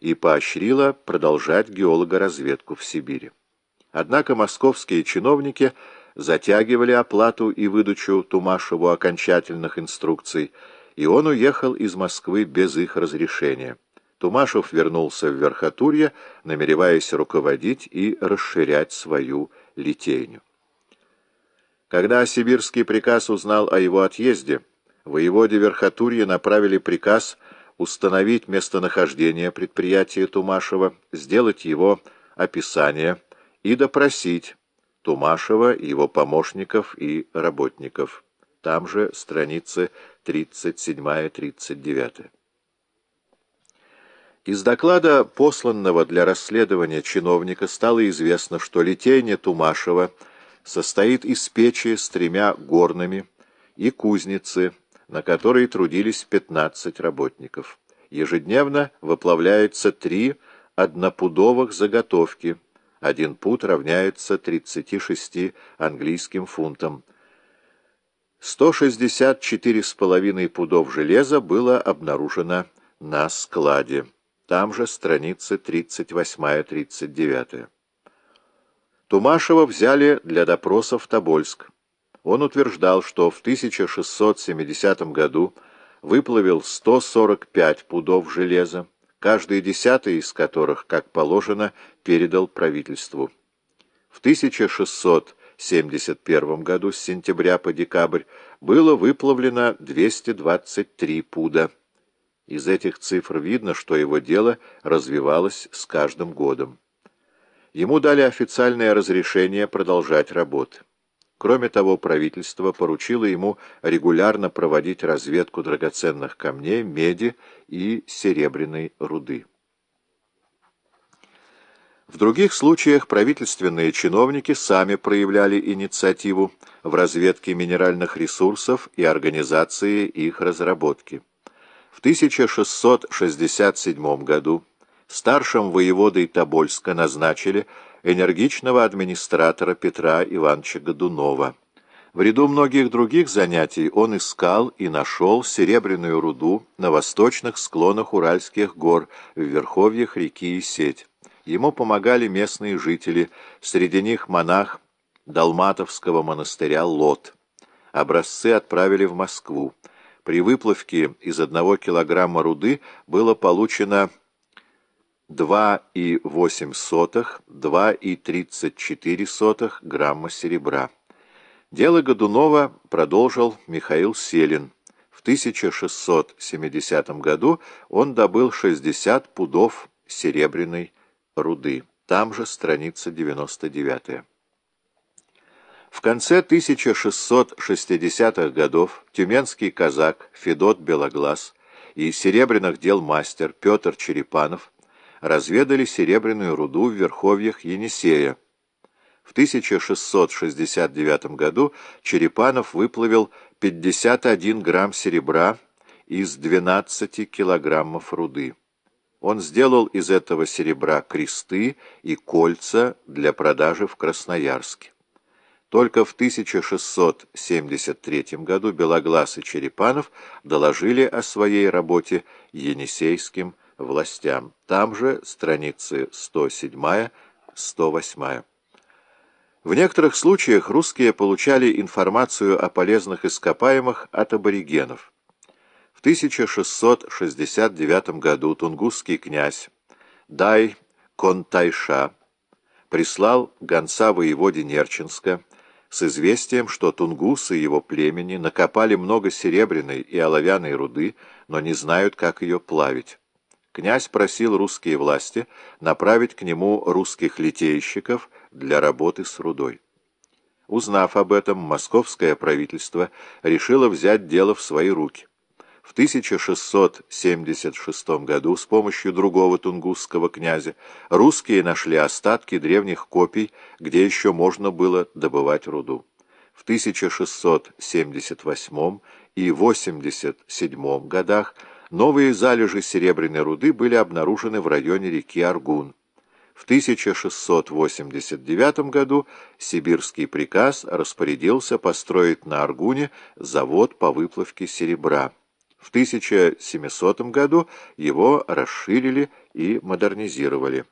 и поощрила продолжать геологоразведку в Сибири. Однако московские чиновники затягивали оплату и выдачу Тумашеву окончательных инструкций, и он уехал из Москвы без их разрешения. Тумашев вернулся в Верхотурье, намереваясь руководить и расширять свою литейню. Когда сибирский приказ узнал о его отъезде, воеводе Верхотурье направили приказ установить местонахождение предприятия Тумашева, сделать его описание и допросить Тумашева, его помощников и работников. Там же страницы 37-39. Из доклада, посланного для расследования чиновника, стало известно, что литейня Тумашева состоит из печи с тремя горными и кузницы, на которой трудились 15 работников. Ежедневно выплавляется три однопудовых заготовки. Один пуд равняется 36 английским фунтам. 164,5 пудов железа было обнаружено на складе. Там же страницы 38-39. Тумашева взяли для допроса в Тобольск. Он утверждал, что в 1670 году выплавил 145 пудов железа, каждый десятый из которых, как положено, передал правительству. В 1671 году с сентября по декабрь было выплавлено 223 пуда. Из этих цифр видно, что его дело развивалось с каждым годом. Ему дали официальное разрешение продолжать работы. Кроме того, правительство поручило ему регулярно проводить разведку драгоценных камней, меди и серебряной руды. В других случаях правительственные чиновники сами проявляли инициативу в разведке минеральных ресурсов и организации их разработки. В 1667 году старшим воеводой Тобольска назначили энергичного администратора Петра Ивановича Годунова. В ряду многих других занятий он искал и нашел серебряную руду на восточных склонах Уральских гор, в верховьях реки Исеть. Ему помогали местные жители, среди них монах Далматовского монастыря Лот. Образцы отправили в Москву. При выплавке из одного килограмма руды было получено 2,8-2,34 грамма серебра. Дело Годунова продолжил Михаил Селин. В 1670 году он добыл 60 пудов серебряной руды. Там же страница 99. В конце 1660-х годов тюменский казак Федот Белоглаз и серебряных дел мастер Петр Черепанов разведали серебряную руду в верховьях Енисея. В 1669 году Черепанов выплавил 51 грамм серебра из 12 килограммов руды. Он сделал из этого серебра кресты и кольца для продажи в Красноярске. Только в 1673 году Белоглаз и Черепанов доложили о своей работе енисейским властям. Там же страницы 107-108. В некоторых случаях русские получали информацию о полезных ископаемых от аборигенов. В 1669 году тунгусский князь Дай Контайша прислал гонца воеводе Нерчинска с известием, что тунгусы его племени накопали много серебряной и оловянной руды, но не знают, как ее плавить. Князь просил русские власти направить к нему русских литейщиков для работы с рудой. Узнав об этом, московское правительство решило взять дело в свои руки. В 1676 году с помощью другого тунгусского князя русские нашли остатки древних копий, где еще можно было добывать руду. В 1678 и 87 годах Новые залежи серебряной руды были обнаружены в районе реки Аргун. В 1689 году сибирский приказ распорядился построить на Аргуне завод по выплавке серебра. В 1700 году его расширили и модернизировали.